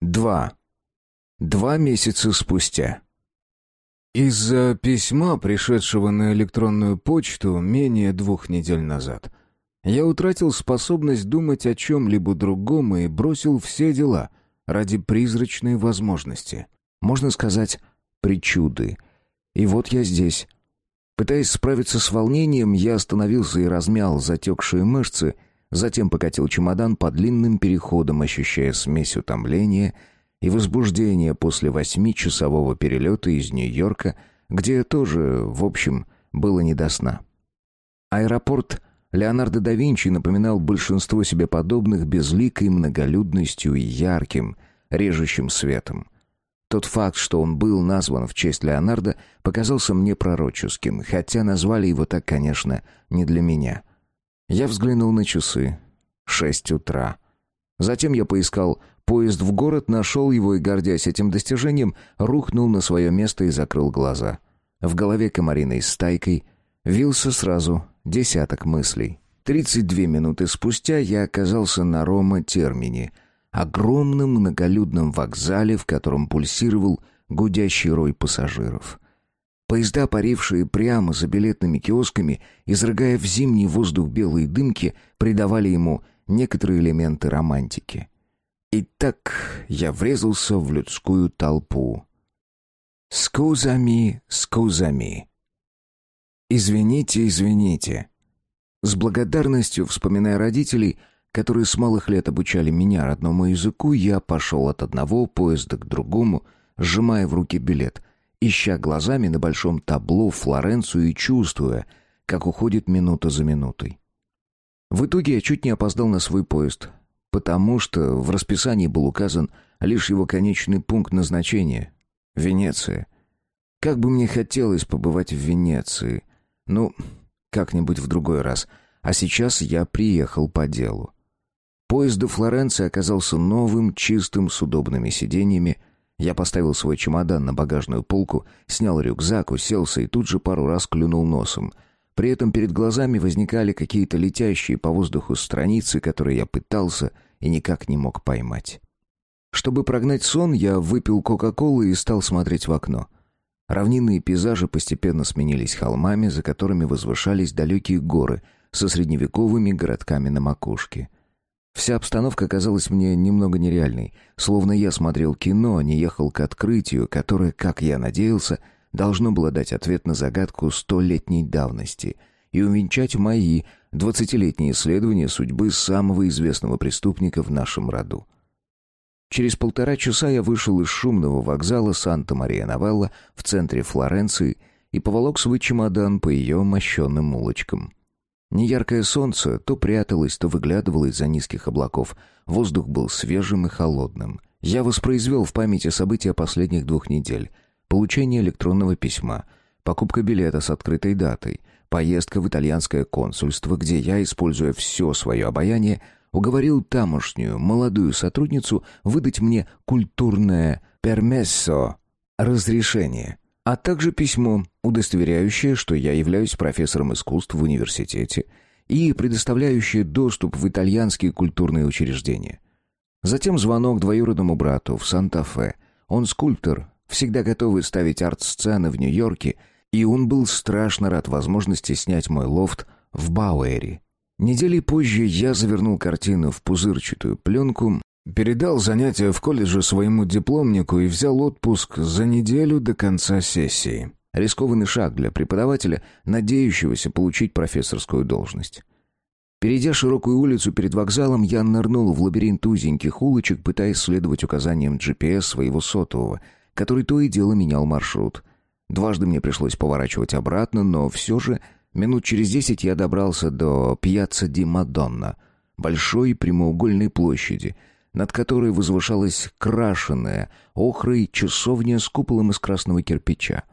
Два. Два месяца спустя. Из-за письма, пришедшего на электронную почту менее двух недель назад, я утратил способность думать о чем-либо другом и бросил все дела ради призрачной возможности. Можно сказать, причуды. И вот я здесь. Пытаясь справиться с волнением, я остановился и размял затекшие мышцы — Затем покатил чемодан по длинным переходам, ощущая смесь утомления и возбуждения после восьмичасового перелета из Нью-Йорка, где тоже, в общем, было не до сна. Аэропорт Леонардо да Винчи напоминал большинство себе подобных безликой многолюдностью и ярким, режущим светом. Тот факт, что он был назван в честь Леонардо, показался мне пророческим, хотя назвали его так, конечно, не для меня — я взглянул на часы. Шесть утра. Затем я поискал поезд в город, нашел его и, гордясь этим достижением, рухнул на свое место и закрыл глаза. В голове комариной стайкой вился сразу десяток мыслей. Тридцать две минуты спустя я оказался на Рома-термине, огромном многолюдном вокзале, в котором пульсировал гудящий рой пассажиров — Поезда, парившие прямо за билетными киосками, изрыгая в зимний воздух белые дымки, придавали ему некоторые элементы романтики. И так я врезался в людскую толпу. «Скузами, скузами!» «Извините, извините!» С благодарностью, вспоминая родителей, которые с малых лет обучали меня родному языку, я пошел от одного поезда к другому, сжимая в руки билет — ища глазами на большом табло Флоренцию и чувствуя, как уходит минута за минутой. В итоге я чуть не опоздал на свой поезд, потому что в расписании был указан лишь его конечный пункт назначения — Венеция. Как бы мне хотелось побывать в Венеции. Ну, как-нибудь в другой раз. А сейчас я приехал по делу. Поезд до Флоренции оказался новым, чистым, с удобными сиденьями, я поставил свой чемодан на багажную полку, снял рюкзак, уселся и тут же пару раз клюнул носом. При этом перед глазами возникали какие-то летящие по воздуху страницы, которые я пытался и никак не мог поймать. Чтобы прогнать сон, я выпил Кока-Колы и стал смотреть в окно. Равнинные пейзажи постепенно сменились холмами, за которыми возвышались далекие горы со средневековыми городками на макушке — Вся обстановка казалась мне немного нереальной, словно я смотрел кино, а не ехал к открытию, которое, как я надеялся, должно было дать ответ на загадку столетней давности и увенчать мои двадцатилетние исследования судьбы самого известного преступника в нашем роду. Через полтора часа я вышел из шумного вокзала Санта-Мария-Новелла в центре Флоренции и поволок свой чемодан по ее мощенным улочкам. Неяркое солнце то пряталось, то выглядывало из-за низких облаков. Воздух был свежим и холодным. Я воспроизвел в памяти события последних двух недель. Получение электронного письма, покупка билета с открытой датой, поездка в итальянское консульство, где я, используя все свое обаяние, уговорил тамошнюю молодую сотрудницу выдать мне культурное «пермессо» — разрешение — а также письмо, удостоверяющее, что я являюсь профессором искусств в университете и предоставляющее доступ в итальянские культурные учреждения. Затем звонок двоюродному брату в Санта-Фе. Он скульптор, всегда готовый ставить арт-сцены в Нью-Йорке, и он был страшно рад возможности снять мой лофт в Бауэре. Недели позже я завернул картину в пузырчатую пленку Передал занятия в колледже своему дипломнику и взял отпуск за неделю до конца сессии. Рискованный шаг для преподавателя, надеющегося получить профессорскую должность. Перейдя широкую улицу перед вокзалом, я нырнул в лабиринт узеньких улочек, пытаясь следовать указаниям GPS своего сотового, который то и дело менял маршрут. Дважды мне пришлось поворачивать обратно, но все же минут через десять я добрался до Пьяцца Ди Мадонна, большой прямоугольной площади — над которой возвышалась крашеная охрой часовня с куполом из красного кирпича.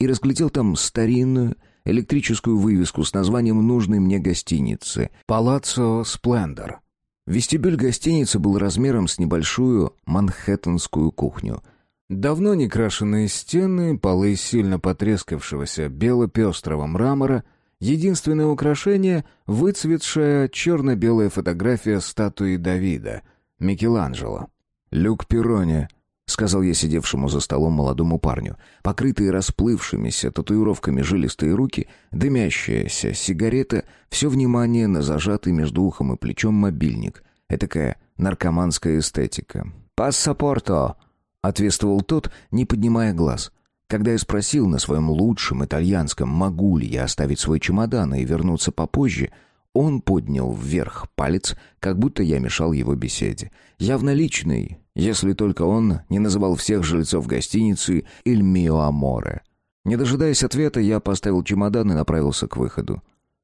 И разглядел там старинную электрическую вывеску с названием нужной мне гостиницы «Палаццо Сплендор». Вестибюль гостиницы был размером с небольшую манхэттенскую кухню. Давно не крашеные стены, полы сильно потрескавшегося бело-пестрого мрамора — Единственное украшение — выцветшая черно-белая фотография статуи Давида — Микеланджело. «Люк Перроне», — сказал я сидевшему за столом молодому парню. Покрытые расплывшимися татуировками жилистые руки, дымящаяся сигарета, все внимание на зажатый между ухом и плечом мобильник. Этакая наркоманская эстетика. «Пассапорто!» — ответствовал тот, не поднимая глаз. Когда я спросил на своем лучшем итальянском, могу ли я оставить свой чемодан и вернуться попозже, он поднял вверх палец, как будто я мешал его беседе. Явно личный, если только он не называл всех жильцов гостиницы «Иль мио аморе». Не дожидаясь ответа, я поставил чемодан и направился к выходу.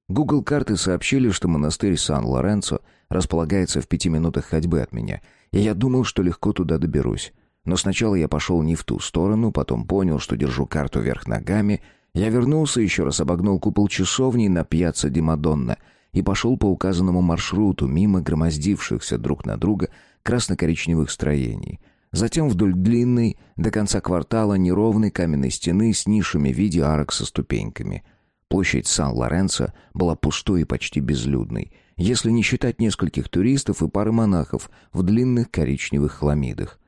Google карты сообщили, что монастырь Сан-Лоренцо располагается в пяти минутах ходьбы от меня, и я думал, что легко туда доберусь. Но сначала я пошел не в ту сторону, потом понял, что держу карту вверх ногами. Я вернулся, еще раз обогнул купол часовни на пьяцца Димадонна и пошел по указанному маршруту мимо громоздившихся друг на друга красно-коричневых строений. Затем вдоль длинной, до конца квартала, неровной каменной стены с нишами в виде арок со ступеньками. Площадь Сан-Лоренцо была пустой и почти безлюдной, если не считать нескольких туристов и пары монахов в длинных коричневых хламидах.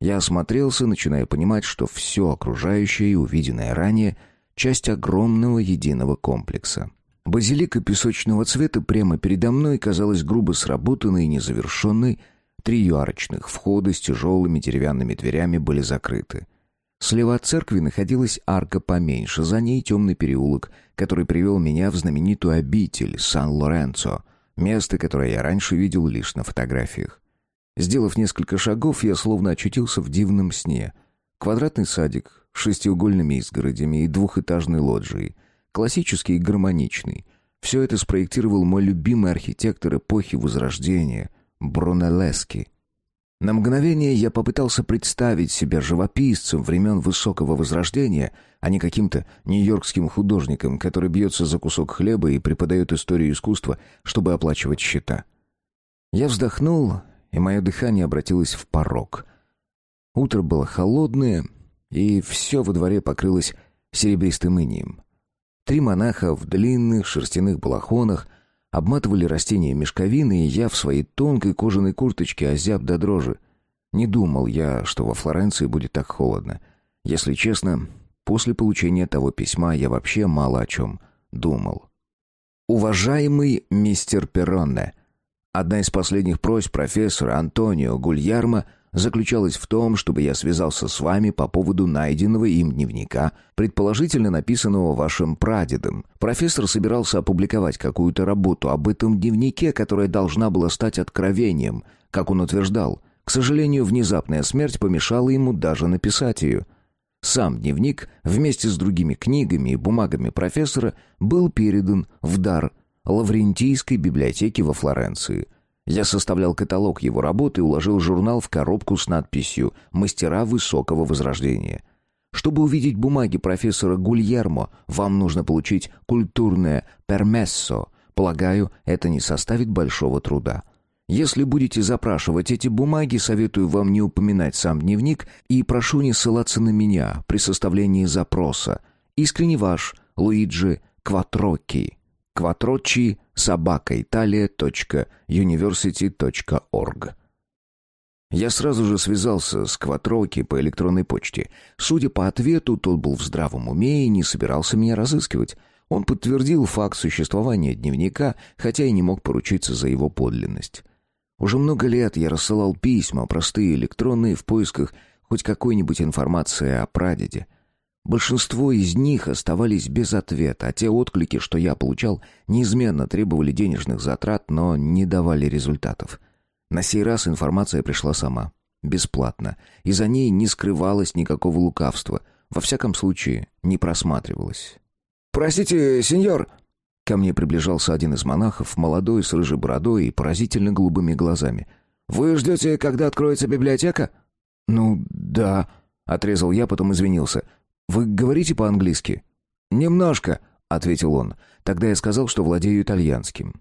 Я осмотрелся, начиная понимать, что все окружающее и увиденное ранее — часть огромного единого комплекса. Базилика песочного цвета прямо передо мной казалась грубо сработанной и незавершенной. Три арочных входа с тяжелыми деревянными дверями были закрыты. Слева от церкви находилась арка поменьше, за ней темный переулок, который привел меня в знаменитую обитель Сан-Лоренцо, место, которое я раньше видел лишь на фотографиях. Сделав несколько шагов, я словно очутился в дивном сне. Квадратный садик с шестиугольными изгородями и двухэтажной лоджией. Классический и гармоничный. Все это спроектировал мой любимый архитектор эпохи Возрождения Брунеллески. На мгновение я попытался представить себя живописцем времен Высокого Возрождения, а не каким-то нью-йоркским художником, который бьется за кусок хлеба и преподает историю искусства, чтобы оплачивать счета. Я вздохнул и мое дыхание обратилось в порог. Утро было холодное, и все во дворе покрылось серебристым инием. Три монаха в длинных шерстяных балахонах обматывали растения мешковины, и я в своей тонкой кожаной курточке озяб до дрожи. Не думал я, что во Флоренции будет так холодно. Если честно, после получения того письма я вообще мало о чем думал. «Уважаемый мистер Перронне», Одна из последних просьб профессора Антонио Гульярма заключалась в том, чтобы я связался с вами по поводу найденного им дневника, предположительно написанного вашим прадедом. Профессор собирался опубликовать какую-то работу об этом дневнике, которая должна была стать откровением, как он утверждал. К сожалению, внезапная смерть помешала ему даже написать ее. Сам дневник, вместе с другими книгами и бумагами профессора, был передан в дар Лаврентийской библиотеки во Флоренции. Я составлял каталог его работы и уложил журнал в коробку с надписью «Мастера высокого возрождения». Чтобы увидеть бумаги профессора Гульермо, вам нужно получить культурное «пермессо». Полагаю, это не составит большого труда. Если будете запрашивать эти бумаги, советую вам не упоминать сам дневник и прошу не ссылаться на меня при составлении запроса. Искренне ваш, Луиджи Кватрокки. Quattrocci собака italia.university.org Я сразу же связался с Кватроки по электронной почте. Судя по ответу, тот был в здравом уме и не собирался меня разыскивать. Он подтвердил факт существования дневника, хотя и не мог поручиться за его подлинность. Уже много лет я рассылал письма, простые электронные, в поисках хоть какой-нибудь информации о прадеде. Большинство из них оставались без ответа, а те отклики, что я получал, неизменно требовали денежных затрат, но не давали результатов. На сей раз информация пришла сама, бесплатно, и за ней не скрывалось никакого лукавства, во всяком случае, не просматривалось. «Простите, сеньор!» Ко мне приближался один из монахов, молодой, с рыжей бородой и поразительно голубыми глазами. «Вы ждете, когда откроется библиотека?» «Ну, да», — отрезал я, потом извинился. Вы говорите по-английски?» «Немножко», — ответил он. Тогда я сказал, что владею итальянским.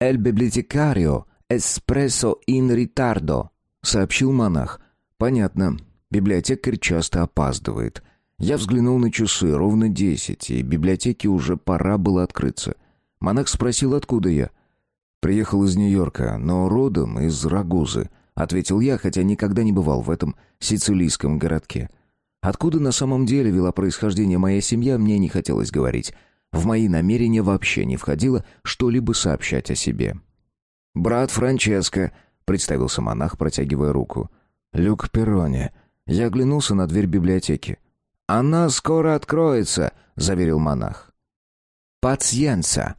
«Эль библиотекарио эспрессо ин ритардо», — сообщил монах. «Понятно. Библиотекарь часто опаздывает». Я взглянул на часы, ровно десять, и библиотеке уже пора было открыться. Монах спросил, откуда я. «Приехал из Нью-Йорка, но родом из Рагузы. ответил я, хотя никогда не бывал в этом сицилийском городке. Откуда на самом деле вела происхождение моя семья, мне не хотелось говорить. В мои намерения вообще не входило что-либо сообщать о себе. «Брат Франческо», — представился монах, протягивая руку. «Люк Перрони». Я оглянулся на дверь библиотеки. «Она скоро откроется», — заверил монах. «Пациенца».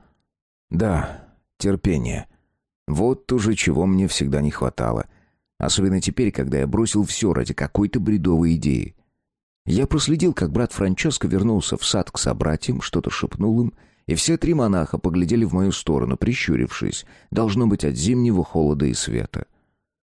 «Да, терпение. Вот уже чего мне всегда не хватало. Особенно теперь, когда я бросил все ради какой-то бредовой идеи. Я проследил, как брат Франческо вернулся в сад к собратьям, что-то шепнул им, и все три монаха поглядели в мою сторону, прищурившись, должно быть, от зимнего холода и света.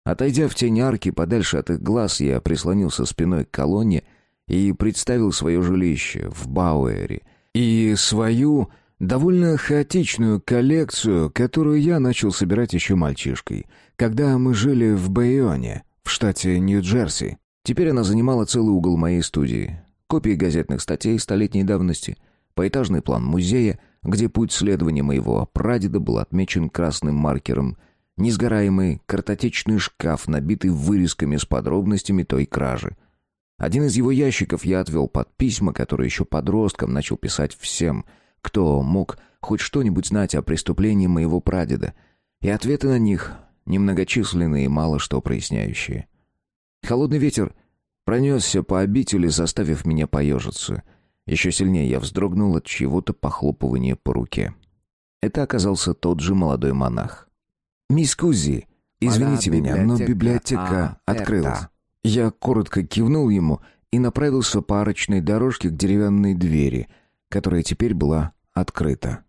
Отойдя в тень арки, подальше от их глаз, я прислонился спиной к колонне и представил свое жилище в Бауэре и свою довольно хаотичную коллекцию, которую я начал собирать еще мальчишкой, когда мы жили в Байоне, в штате Нью-Джерси. Теперь она занимала целый угол моей студии. Копии газетных статей столетней давности, поэтажный план музея, где путь следования моего прадеда был отмечен красным маркером, несгораемый картотечный шкаф, набитый вырезками с подробностями той кражи. Один из его ящиков я отвел под письма, которые еще подростком начал писать всем, кто мог хоть что-нибудь знать о преступлении моего прадеда, и ответы на них немногочисленные и мало что проясняющие. Холодный ветер пронесся по обители, заставив меня поежиться. Еще сильнее я вздрогнул от чьего-то похлопывания по руке. Это оказался тот же молодой монах. «Мисс Кузи, извините меня, но библиотека а, открылась». Я коротко кивнул ему и направился по арочной дорожке к деревянной двери, которая теперь была открыта.